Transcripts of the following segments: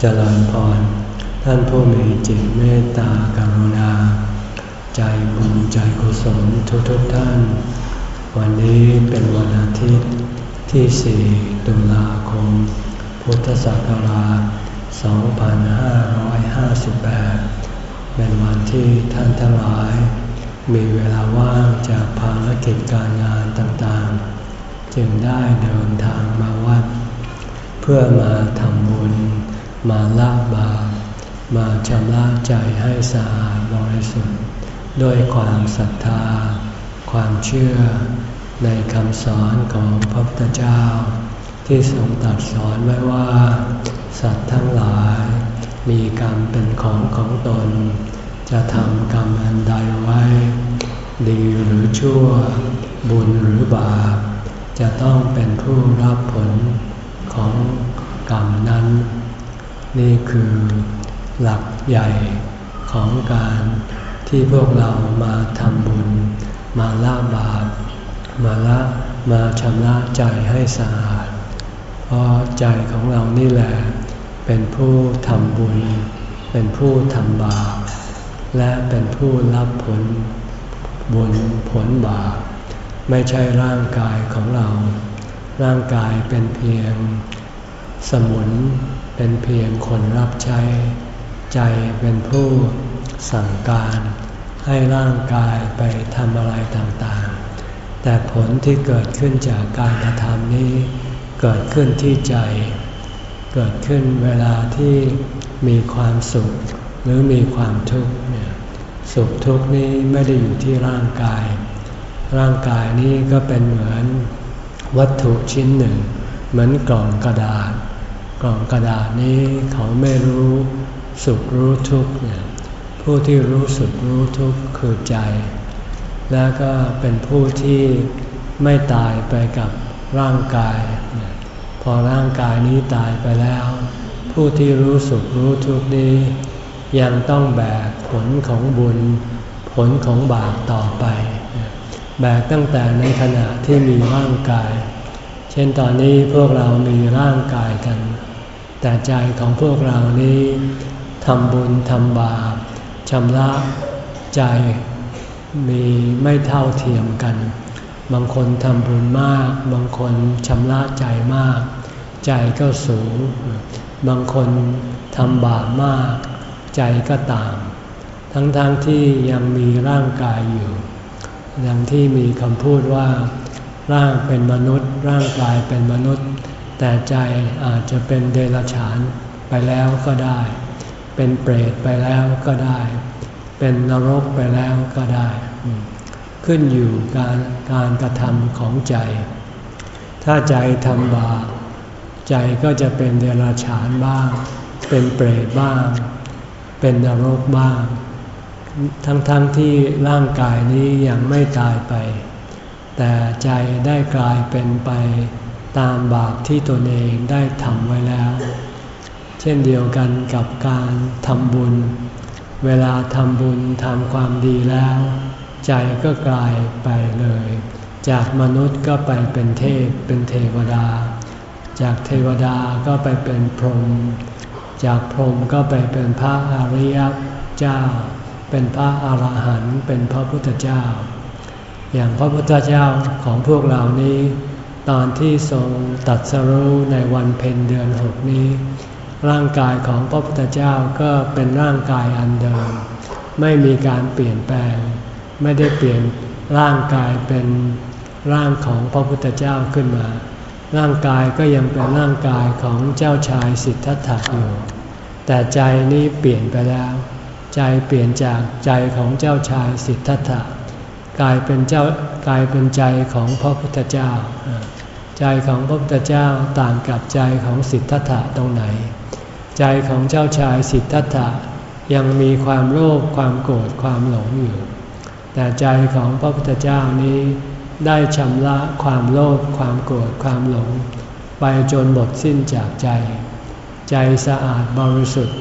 เจริญพร ท่านผู้มีจิตเมตตากรุณา ใจบุญใจกุศลทุกทุกท่าน วันนี้เป็นวันอาทิตย์ที่ 4 ตุลาคม พุทธศักราช 2558 เป็นวันที่ท่านทั้งหลาย มีเวลาว่างจากภารกิจการงานต่างๆ จึงได้เดินทางมาวัด เพื่อมาทำบุญ มาละบาปมาชำระใจให้สะอาดบริสุทธิ์ด้วยความศรัทธา ความเชื่อในคำสอนของพระพุทธเจ้า ที่ทรงตรัสสอนไว้ว่า สัตว์ทั้งหลาย มีกรรมเป็นของของตน จะทำกรรมอันใดไว้ ดีหรือชั่ว บุญหรือบาป จะต้องเป็นผู้รับผลของกรรมนั้น นี่คือหลักใหญ่ของการที่พวกเรามาทำบุญ มาละบาปมาละมาชำระใจให้สะอาด เพราะใจของเรานี่แหละ เป็นผู้ทำบุญ เป็นผู้ทำบาป และเป็นผู้รับผลบุญผลบาป ไม่ใช่ร่างกายของเรา ร่างกายเป็นเพียงสมุน เป็นเพียงคนรับใช้ ใจเป็นผู้สั่งการให้ร่างกายไปทำอะไรต่างๆ แต่ผลที่เกิดขึ้นจากการกระทำนี้ เกิดขึ้นที่ใจ เกิดขึ้นเวลาที่มีความสุขหรือมีความทุกข์เนี่ยสุขทุกข์นี้ไม่ได้อยู่ที่ร่างกาย ร่างกายนี้ก็เป็นเหมือนวัตถุชิ้นหนึ่ง เหมือนกล่องกระดาษ กล่องกระดาษนี้เขาไม่รู้สุขรู้ทุกข์เนี่ยผู้ที่รู้สุขรู้ทุกข์คือใจ แล้วก็เป็นผู้ที่ไม่ตายไปกับร่างกาย พอร่างกายนี้ตายไปแล้ว ผู้ที่รู้สุขรู้ทุกข์นี้ ยังต้องแบกผลของบุญ ผลของบาปต่อไป แบกตั้งแต่ในขณะที่มีร่างกาย เช่นตอนนี้พวกเรามีร่างกายกัน แต่ใจของพวกเรานี้ทำบุญทำบาปชำระใจมีไม่เท่าเทียมกัน บางคนทำบุญมาก บางคนชำระใจมาก ใจก็สูง บางคนทำบาปมาก ใจก็ต่างทั้งๆทที่ยังมีร่างกายอยู่ ดังที่มีคำพูดว่า ร่างเป็นมนุษย์ ร่างกายเป็นมนุษย์ แต่ใจอาจจะเป็นเดรัจฉานไปแล้วก็ได้ เป็นเปรตไปแล้วก็ได้ เป็นนรกไปแล้วก็ได้ ขึ้นอยู่การการกระทำของใจ ถ้าใจทำบาปใจก็จะเป็นเดรัจฉานบ้าง เป็นเปรตบ้าง เป็นนรกบ้าง ทั้งๆทที่ร่างกายนี้ยังไม่ตายไป แต่ใจได้กลายเป็นไป ตามบาปที่ตนเองได้ทำไว้แล้ว เช่นเดียวกันกับการทำบุญ เวลาทำบุญทำความดีแล้ว ใจก็กลายไปเลย จากมนุษย์ก็ไปเป็นเทพเป็นเทวดา จากเทวดาก็ไปเป็นพรหมจากพรหมก็ไปเป็นพระอริยเจ้า เป็นพระอรหันต์เป็นพระพุทธเจ้า อย่างพระพุทธเจ้าของพวกเรานี้ ตอนที่ทรงตัดสรู้ในวันเพ็ญเดือนหกนี้ ร่างกายของพระพุทธเจ้าก็เป็นร่างกายอันเดิม ไม่มีการเปลี่ยนแปลง ไม่ได้เปลี่ยนร่างกายเป็นร่างของพระพุทธเจ้าขึ้นมา ร่างกายก็ยังเป็นร่างกายของเจ้าชายสิทธัตถะอยู่ แต่ใจนี้เปลี่ยนไปแล้ว ใจเปลี่ยนจากใจของเจ้าชายสิทธัตถะกลายเป็นเจ้ากลายเป็นใจของพระพุทธเจ้า ใจของพระพุทธเจ้าต่างกับใจของสิทธัตถะตรงไหน ใจของเจ้าชายสิทธัตถะยังมีความโลภความโกรธความหลงอยู่ แต่ใจของพระพุทธเจ้านี้ได้ชำระความโลภความโกรธความหลง ไปจนหมดสิ้นจากใจ ใจสะอาดบริสุทธิ์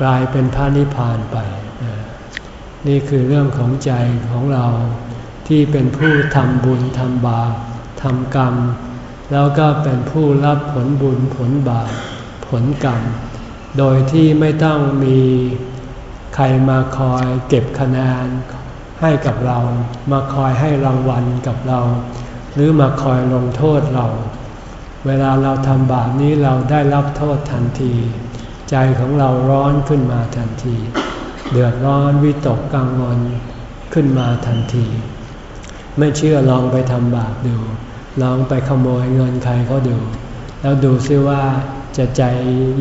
กลายเป็นพระนิพพานไป นี่คือเรื่องของใจของเราที่เป็นผู้ทำบุญทำบาปทำกรรม แล้วก็เป็นผู้รับผลบุญผลบาปผลกรรม โดยที่ไม่ต้องมีใครมาคอยเก็บคะแนนให้กับเรา มาคอยให้รางวัลกับเรา หรือมาคอยลงโทษเรา เวลาเราทำบาปนี้เราได้รับโทษทันที ใจของเราร้อนขึ้นมาทันที เดือดร้อนวิตกกังวลขึ้นมาทันที ไม่เชื่อลองไปทำบาปดู ลองไปขโมยเงินใครเขาดู แล้วดูซิว่าจะใจ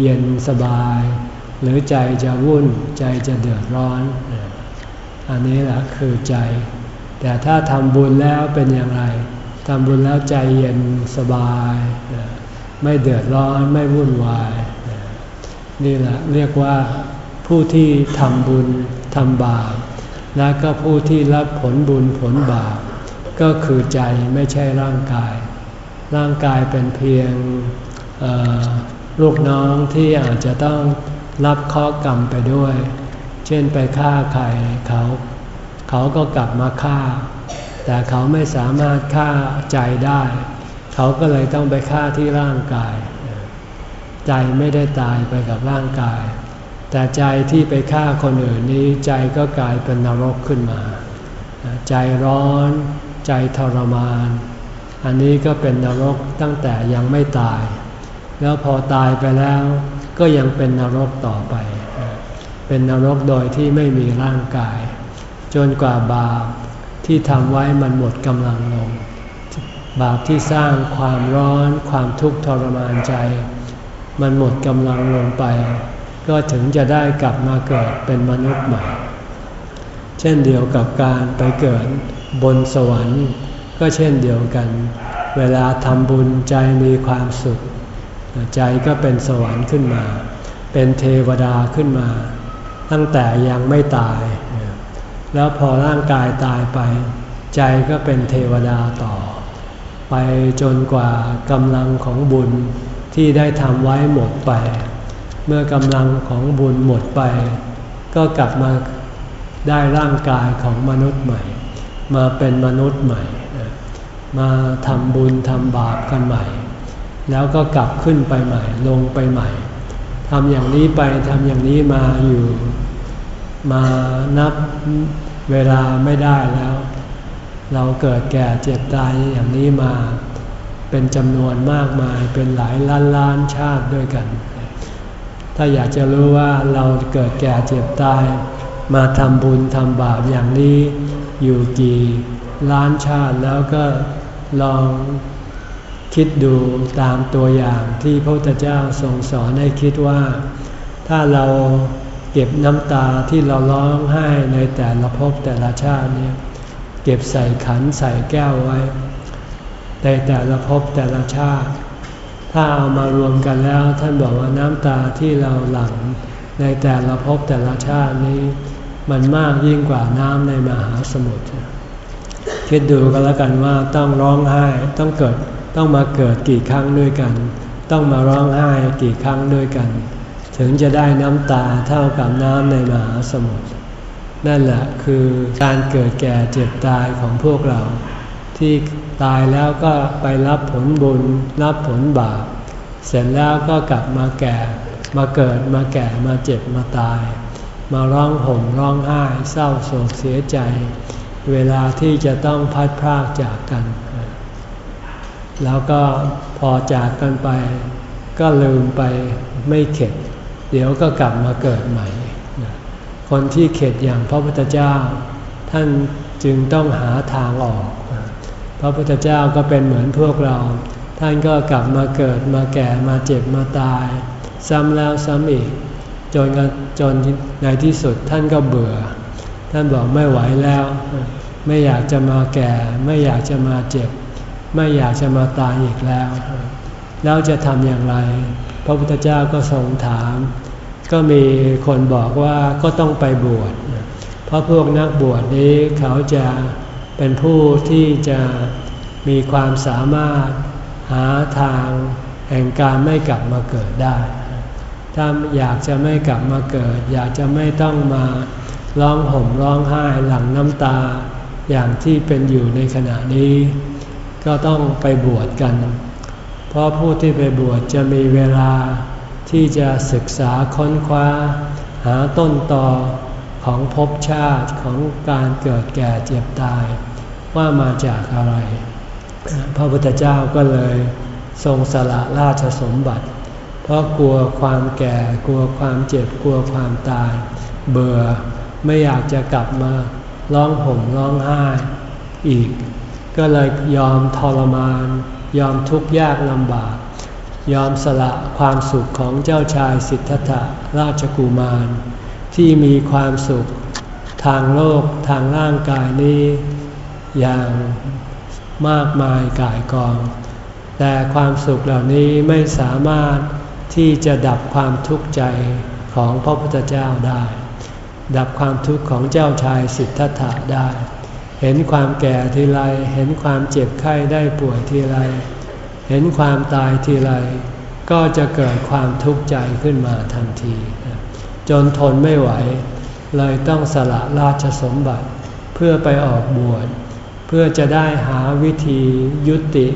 เย็นสบาย หรือใจจะวุ่นใจจะเดือดร้อน อันนี้แหละคือใจ แต่ถ้าทำบุญแล้วเป็นอย่างไรทำบุญแล้วใจเย็นสบาย ไม่เดือดร้อนไม่วุ่นวาย นี่แหละเรียกว่าผู้ที่ทำบุญทำบาปและก็ผู้ที่รับผลบุญผลบาป ก็คือใจไม่ใช่ร่างกาย ร่างกายเป็นเพียงลูกน้องที่อาจจะต้องรับข้อกรรมไปด้วย เช่นไปฆ่าใครเขา เขาก็กลับมาฆ่า แต่เขาไม่สามารถฆ่าใจได้ เขาก็เลยต้องไปฆ่าที่ร่างกาย ใจไม่ได้ตายไปกับร่างกาย แต่ใจที่ไปฆ่าคนอื่นนี้ใจก็กลายเป็นนรกขึ้นมา ใจร้อน ใจทรมาน อันนี้ก็เป็นนรกตั้งแต่ยังไม่ตาย แล้วพอตายไปแล้วก็ยังเป็นนรกต่อไป เป็นนรกโดยที่ไม่มีร่างกาย จนกว่าบาปที่ทำไว้มันหมดกำลังลง บาปที่สร้างความร้อนความทุกข์ทรมานใจ มันหมดกำลังลงไป ก็ถึงจะได้กลับมาเกิดเป็นมนุษย์ใหม่ เช่นเดียวกับการไปเกิดบนสวรรค์ ก็เช่นเดียวกัน เวลาทำบุญใจมีความสุข ใจก็เป็นสวรรค์ขึ้นมา เป็นเทวดาขึ้นมา ตั้งแต่ยังไม่ตาย แล้วพอร่างกายตายไป ใจก็เป็นเทวดาต่อ ไปจนกว่ากำลังของบุญที่ได้ทำไว้หมดไป เมื่อกำลังของบุญหมดไป ก็กลับมา ได้ร่างกายของมนุษย์ใหม่ มาเป็นมนุษย์ใหม่ มาทำบุญทำบาปกันใหม่ แล้วก็กลับขึ้นไปใหม่ ลงไปใหม่ทำอย่างนี้ไปทำอย่างนี้มาอยู่มานับเวลาไม่ได้แล้ว เราเกิดแก่เจ็บตายอย่างนี้มาเป็นจำนวนมากมายเป็นหลายล้านล้านชาติด้วยกัน ถ้าอยากจะรู้ว่าเราเกิดแก่เจ็บตาย มาทำบุญทำบาปอย่างนี้ อยู่กี่ล้านชาติแล้วก็ลองคิดดูตามตัวอย่างที่พระพุทธเจ้าทรงสอนให้คิดว่า ถ้าเราเก็บน้ำตาที่เราร้องไห้ในแต่ละภพแต่ละชาติเนี่ยเก็บใส่ขันใส่แก้วไว้ในแต่ละภพแต่ละชาติ ถ้าเอามารวมกันแล้วท่านบอกว่าน้ำตาที่เราหลั่งในแต่ละภพแต่ละชาตินี้ มันมากยิ่งกว่าน้ำในมหาสมุทรคิดดูกันแล้วกันว่าต้องร้องไห้ต้องเกิดต้องมาเกิดกี่ครั้งด้วยกัน ต้องมาร้องไห้กี่ครั้งด้วยกัน ถึงจะได้น้ำตาเท่ากับน้ำในมหาสมุทรนั่นแหละคือการเกิดแก่เจ็บตายของพวกเรา ที่ตายแล้วก็ไปรับผลบุญรับผลบาป เสร็จแล้วก็กลับมาแก่ มาเกิดมาแก่มาเจ็บมาตาย มาร้องห่มร้องไห้เศร้าโศกเสียใจ เวลาที่จะต้องพัดพรากจากกัน แล้วก็พอจากกันไป ก็ลืมไปไม่เข็ด เดี๋ยวก็กลับมาเกิดใหม่ คนที่เข็ดอย่างพระพุทธเจ้า ท่านจึงต้องหาทางออก พระพุทธเจ้าก็เป็นเหมือนพวกเรา ท่านก็กลับมาเกิดมาแก่มาเจ็บมาตาย ซ้ำแล้วซ้ำอีก จนจนในที่สุดท่านก็เบื่อ ท่านบอกไม่ไหวแล้ว ไม่อยากจะมาแก่ ไม่อยากจะมาเจ็บ ไม่อยากจะมาตายอีกแล้ว แล้วจะทำอย่างไร พระพุทธเจ้าก็ทรงถาม ก็มีคนบอกว่าก็ต้องไปบวช เพราะพวกนักบวชนี้เขาจะเป็นผู้ที่จะมีความสามารถหาทางแห่งการไม่กลับมาเกิดได้ ถ้าอยากจะไม่กลับมาเกิด อยากจะไม่ต้องมาร้องห่มร้องไห้หลั่งน้ำตา อย่างที่เป็นอยู่ในขณะนี้ ก็ต้องไปบวชกัน เพราะผู้ที่ไปบวชจะมีเวลาที่จะศึกษาค้นคว้า หาต้นตอของภพชาติของการเกิดแก่เจ็บตาย ว่ามาจากอะไร พระพุทธเจ้าก็เลยทรงสละราชสมบัติ เพราะกลัวความแก่ กลัวความเจ็บ กลัวความตาย เบื่อ ไม่อยากจะกลับมาร้องห่มร้องไห้อีก ก็เลยยอมทรมาน ยอมทุกข์ยากลำบาก ยอมสละความสุขของเจ้าชายสิทธัตถะราชกุมาร ที่มีความสุขทางโลกทางร่างกายนี้ อย่างมากมายกายกอง แต่ความสุขเหล่านี้ไม่สามารถ ที่จะดับความทุกข์ใจของพระพุทธเจ้าได้ ดับความทุกข์ของเจ้าชายสิทธัตถะได้ เห็นความแก่ทีไร เห็นความเจ็บไข้ได้ป่วยทีไร เห็นความตายทีไร ก็จะเกิดความทุกข์ใจขึ้นมาทันที จนทนไม่ไหว เลยต้องสละราชสมบัติเพื่อไปออกบวชเพื่อจะได้หาวิธียุติ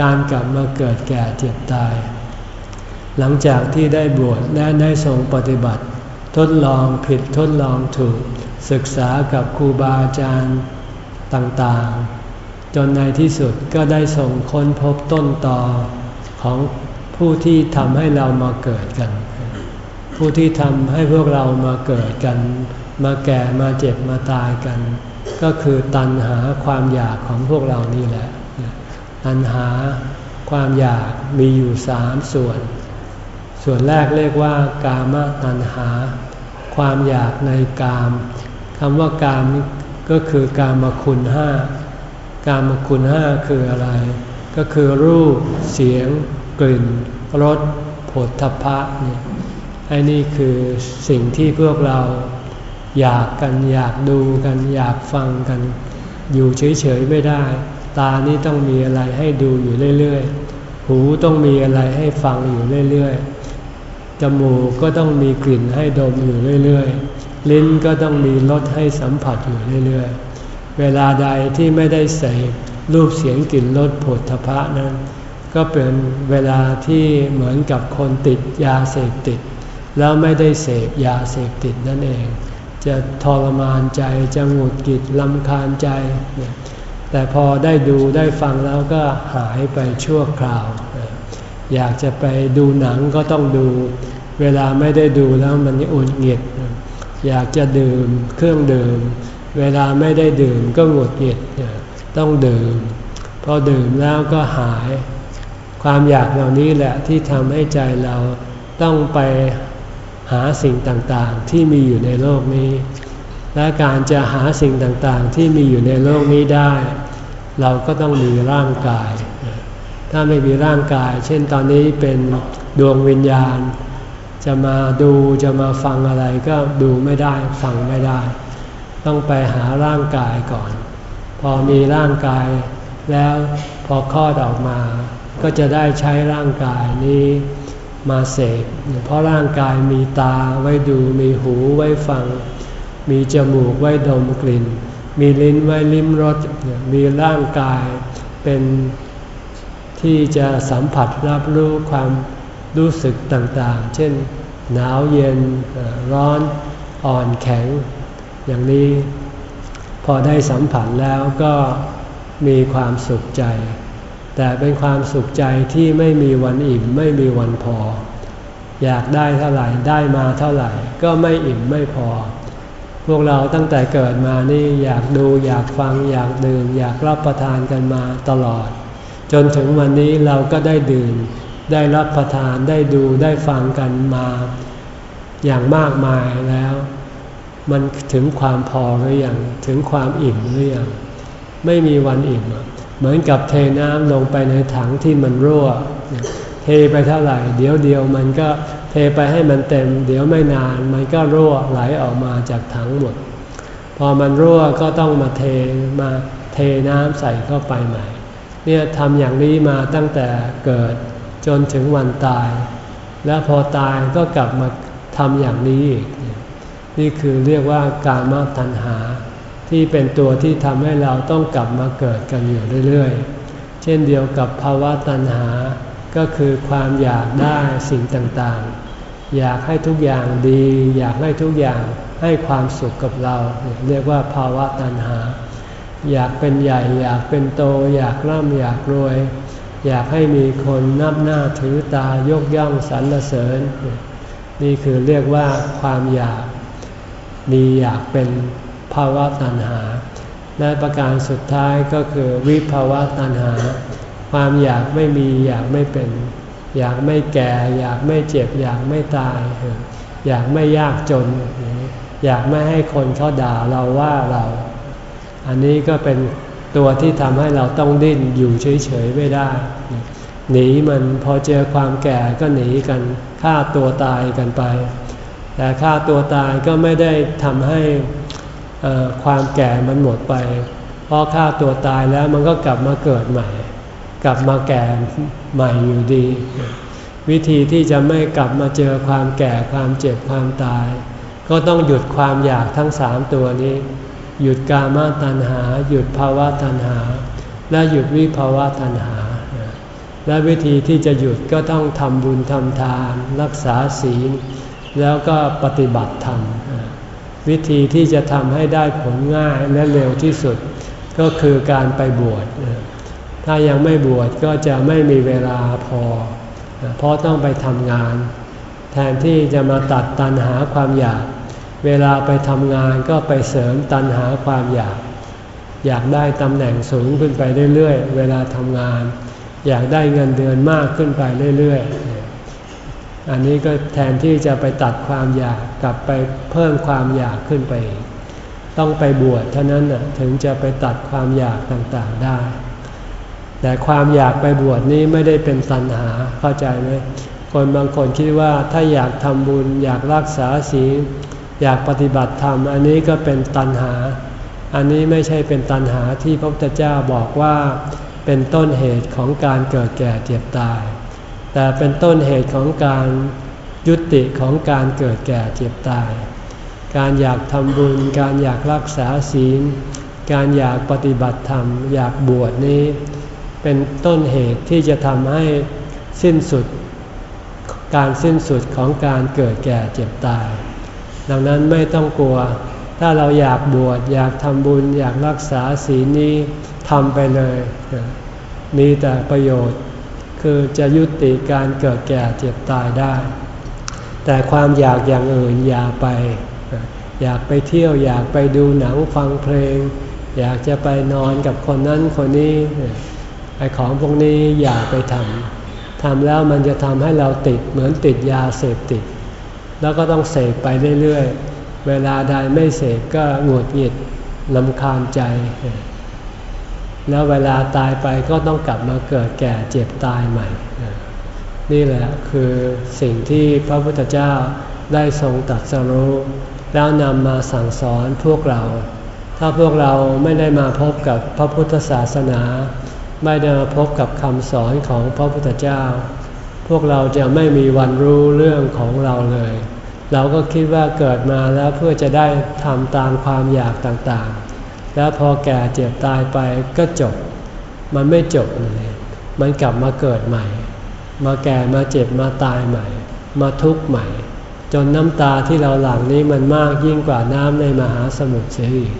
การกลับมาเกิดแก่เจ็บตาย หลังจากที่ได้บวชและได้ทรงปฏิบัติ ทดลองผิดทดลองถูก ศึกษากับครูบาอาจารย์ต่างๆ จนในที่สุดก็ได้ส่งค้นพบต้นตอของผู้ที่ทำให้เรามาเกิดกัน ผู้ที่ทำให้พวกเรามาเกิดกัน มาแก่มาเจ็บมาตายกัน ก็คือตัณหาความอยากของพวกเรานี่แหละ ตัณหาความอยากมีอยู่สามส่วน ส่วนแรกเรียกว่ากามตัณหา ความอยากในกามคำว่ากามก็คือกามคุณห้ากามคุณห้าคืออะไร ก็คือรูป เสียง กลิ่นรสผลทพะเนี่ยไอ้นี่คือสิ่งที่พวกเราอยากกันอยากดูกันอยากฟังกัน อยู่เฉยๆไม่ได้ ตานี่ต้องมีอะไรให้ดูอยู่เรื่อยๆ หูต้องมีอะไรให้ฟังอยู่เรื่อยๆ จมูกก็ต้องมีกลิ่นให้ดมอยู่เรื่อยๆ ลิ้นก็ต้องมีรสให้สัมผัสอยู่เรื่อยๆ เวลาใดที่ไม่ได้เสพรูปเสียงกลิ่นรสผลทพะนั้น ก็เป็นเวลาที่เหมือนกับคนติดยาเสพติด แล้วไม่ได้เสพยาเสพติดนั่นเอง จะทรมานใจจะหงุดหงิดลำคาญใจ แต่พอได้ดูได้ฟังแล้วก็หายไปชั่วคราว อยากจะไปดูหนังก็ต้องดู เวลาไม่ได้ดูแล้วมันอุ่นหงิด อยากจะดื่มเครื่องดื่ม เวลาไม่ได้ดื่มก็หงุดหงิดต้องดื่ม พอดื่มแล้วก็หาย ความอยากเหล่านี้แหละที่ทำให้ใจเราต้องไปหาสิ่งต่างๆที่มีอยู่ในโลกนี้ และการจะหาสิ่งต่างๆที่มีอยู่ในโลกนี้ได้ เราก็ต้องมีร่างกาย ถ้าไม่มีร่างกาย เช่นตอนนี้เป็นดวงวิญญาณ จะมาดูจะมาฟังอะไรก็ดูไม่ได้ฟังไม่ได้ ต้องไปหาร่างกายก่อน พอมีร่างกาย แล้วพอคลอดออกมา ก็จะได้ใช้ร่างกายนี้มาเสพเพราะร่างกายมีตาไว้ดูมีหูไว้ฟัง มีจมูกไว้ดมกลิ่น มีลิ้นไว้ลิ้มรสมีร่างกายเป็น ที่จะสัมผัสรับรู้ความรู้สึกต่างๆ เช่น หนาวเย็นร้อนอ่อนแข็ง อย่างนี้พอได้สัมผัสแล้วก็มีความสุขใจ แต่เป็นความสุขใจที่ไม่มีวันอิ่มไม่มีวันพอ อยากได้เท่าไหร่ได้มาเท่าไหร่ก็ไม่อิ่มไม่พอ พวกเราตั้งแต่เกิดมานี่อยากดูอยากฟังอยากดื่มอยากรับประทานกันมาตลอด จนถึงวันนี้เราก็ได้ดื่ม ได้รับประทานได้ดูได้ฟังกันมาอย่างมากมายแล้ว มันถึงความพอหรือยังถึงความอิ่มหรือยังไม่มีวันอิ่ม เหมือนกับเทน้ำลงไปในถังที่มันรั่ว เทไปเท่าไหร่ เดี๋ยวเดียวมันก็เทไปให้มันเต็ม เดี๋ยวไม่นานมันก็รั่วไหลออกมาจากถังหมด พอมันรั่วก็ต้องมาเทมาเทน้ำใส่เข้าไปใหม่ เนี่ยทำอย่างนี้มาตั้งแต่เกิดจนถึงวันตาย แล้วพอตายก็กลับมาทำอย่างนี้อีก นี่คือเรียกว่าการมาตัณหา ที่เป็นตัวที่ทำให้เราต้องกลับมาเกิดกันอยู่เรื่อยๆ เช่นเดียวกับภาวะตัณหา ก็คือความอยากได้สิ่งต่างๆ อยากให้ทุกอย่างดี อยากให้ทุกอย่างให้ความสุขกับเรา เรียกว่าภาวะตัณหา อยากเป็นใหญ่ อยากเป็นโต อยากร่ำอยากรวย อยากให้มีคนนับหน้าถือตายกย่องสรรเสริญ นี่คือเรียกว่าความอยากมีอยากเป็นภาวะตัณหา และประการสุดท้ายก็คือวิภาวะตัณหา ความอยากไม่มีอยากไม่เป็น อยากไม่แก่ อยากไม่เจ็บ อยากไม่ตาย อยากไม่ยากจน อยากไม่ให้คนเขาด่าเราว่าเรา อันนี้ก็เป็นตัวที่ทำให้เราต้องดิ้นอยู่เฉยๆไม่ได้ หนีมันพอเจอความแก่ก็หนีกันฆ่าตัวตายกันไป แต่ฆ่าตัวตายก็ไม่ได้ทำให้ความแก่มันหมดไป เพราะฆ่าตัวตายแล้วมันก็กลับมาเกิดใหม่ กลับมาแก่ใหม่อยู่ดี วิธีที่จะไม่กลับมาเจอความแก่ความเจ็บความตาย ก็ต้องหยุดความอยากทั้งสามตัวนี้ หยุดกามาตัณหา หยุดภาวะตัณหา และหยุดวิภาวะตัณหา และวิธีที่จะหยุดก็ต้องทำบุญทำทาน รักษาศีล แล้วก็ปฏิบัติธรรม วิธีที่จะทำให้ได้ผลง่ายและเร็วที่สุด ก็คือการไปบวช ถ้ายังไม่บวชก็จะไม่มีเวลาพอ เพราะต้องไปทำงาน แทนที่จะมาตัดตันหาความอยาก เวลาไปทำงานก็ไปเสริมตันหาความอยาก อยากได้ตำแหน่งสูงขึ้นไปเรื่อยๆ เวลาทำงาน อยากได้เงินเดือนมากขึ้นไปเรื่อยๆ อันนี้ก็แทนที่จะไปตัดความอยากกลับไปเพิ่มความอยากขึ้นไป ต้องไปบวชเท่านั้นถึงจะไปตัดความอยากต่างๆได้ แต่ความอยากไปบวชนี้ไม่ได้เป็นตัณหาเข้าใจไหมคนบางคนคิดว่าถ้าอยากทำบุญอยากรักษาศีล อยากปฏิบัติธรรม อันนี้ก็เป็นตัณหา อันนี้ไม่ใช่เป็นตัณหาที่พระพุทธเจ้าบอกว่าเป็นต้นเหตุของการเกิดแก่เจ็บตาย แต่เป็นต้นเหตุของการยุติของการเกิดแก่เจ็บตาย การอยากทำบุญ การอยากรักษาศีล การอยากปฏิบัติธรรม อยากบวชนี้ เป็นต้นเหตุที่จะทำให้สิ้นสุด การสิ้นสุดของการเกิดแก่เจ็บตาย ดังนั้นไม่ต้องกลัว ถ้าเราอยากบวชอยากทำบุญ อยากรักษาศีลนี้ทำไปเลย มีแต่ประโยชน์ คือจะยุติการเกิดแก่เจ็บตายได้ แต่ความอยากอย่างอื่นอย่าไป อยากไปเที่ยวอยากไปดูหนังฟังเพลง อยากจะไปนอนกับคนนั้นคนนี้ไอของพวกนี้อย่าไปทำทำแล้วมันจะทำให้เราติดเหมือนติดยาเสพติด แล้วก็ต้องเสพไปเรื่อยๆ เวลาใดไม่เสพก็หงุดหงิดลำคาญใจ แล้วเวลาตายไปก็ต้องกลับมาเกิดแก่เจ็บตายใหม่ นี่แหละคือสิ่งที่พระพุทธเจ้าได้ทรงตัดสรู้แล้วนำมาสั่งสอนพวกเรา ถ้าพวกเราไม่ได้มาพบกับพระพุทธศาสนา ไม่ได้มาพบกับคำสอนของพระพุทธเจ้า วกเราจะไม่มีวันรู้เรื่องของเราเลย เราก็คิดว่าเกิดมาแล้วเพื่อจะได้ทำตามความอยากต่างๆ แล้วพอแก่เจ็บตายไปก็จบ มันไม่จบเลยมันกลับมาเกิดใหม่ มาแก่มาเจ็บมาตายใหม่ มาทุกข์ใหม่ จนน้ำตาที่เราหลั่งนี้มันมากยิ่งกว่าน้ำในมหาสมุทรเสียอีก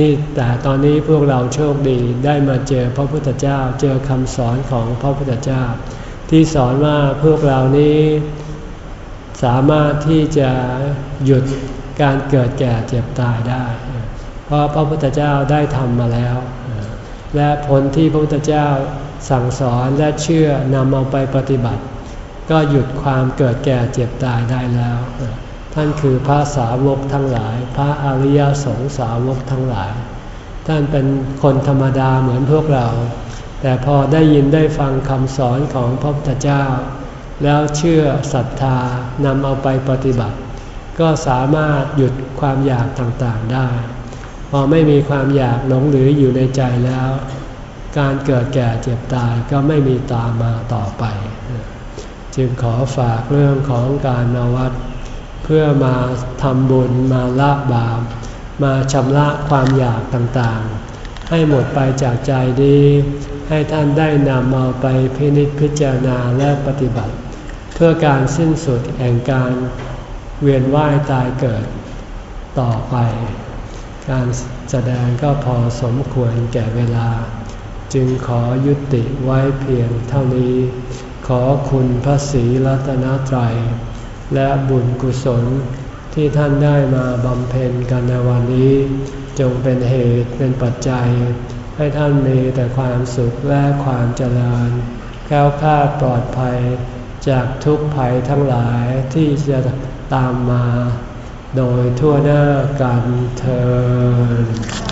นี่แต่ตอนนี้พวกเราโชคดีได้มาเจอพระพุทธเจ้า เจอคำสอนของพระพุทธเจ้า ที่สอนว่าพวกเรานี้ สามารถที่จะหยุดการเกิดแก่เจ็บตายได้ เพราะพระพุทธเจ้าได้ทำมาแล้ว และผลที่พระพุทธเจ้าสั่งสอนและเชื่อนำเอาไปปฏิบัติ ก็หยุดความเกิดแก่เจ็บตายได้แล้ว ท่านคือพระสาวกทั้งหลาย พระอริยสงสาวกทั้งหลาย ท่านเป็นคนธรรมดาเหมือนพวกเรา แต่พอได้ยินได้ฟังคำสอนของพระพุทธเจ้า แล้วเชื่อศรัทธานำเอาไปปฏิบัติ ก็สามารถหยุดความอยากต่างๆได้ พอไม่มีความอยากหลงเหลืออยู่ในใจแล้ว การเกิดแก่เจ็บตายก็ไม่มีตามมาต่อไป จึงขอฝากเรื่องของการมาวัดเพื่อมาทำบุญมาละบาปมาชำระความอยากต่างๆ ให้หมดไปจากใจดี ให้ท่านได้นำมาไปพินิจพิจารณาและปฏิบัติ เพื่อการสิ้นสุดแห่งการเวียนว่ายตายเกิดต่อไป การแสดงก็พอสมควรแก่เวลา จึงขอยุติไว้เพียงเท่านี้ ขอคุณพระศรีรัตนตรัย และบุญกุศลที่ท่านได้มาบำเพ็ญกันในวันนี้ จงเป็นเหตุเป็นปัจจัย ให้ท่านมีแต่ความสุขและความเจริญแก้วคาดปลอดภัยจากทุกภัยทั้งหลายที่จะตามมา โดยทั่วหน้ากันเธอ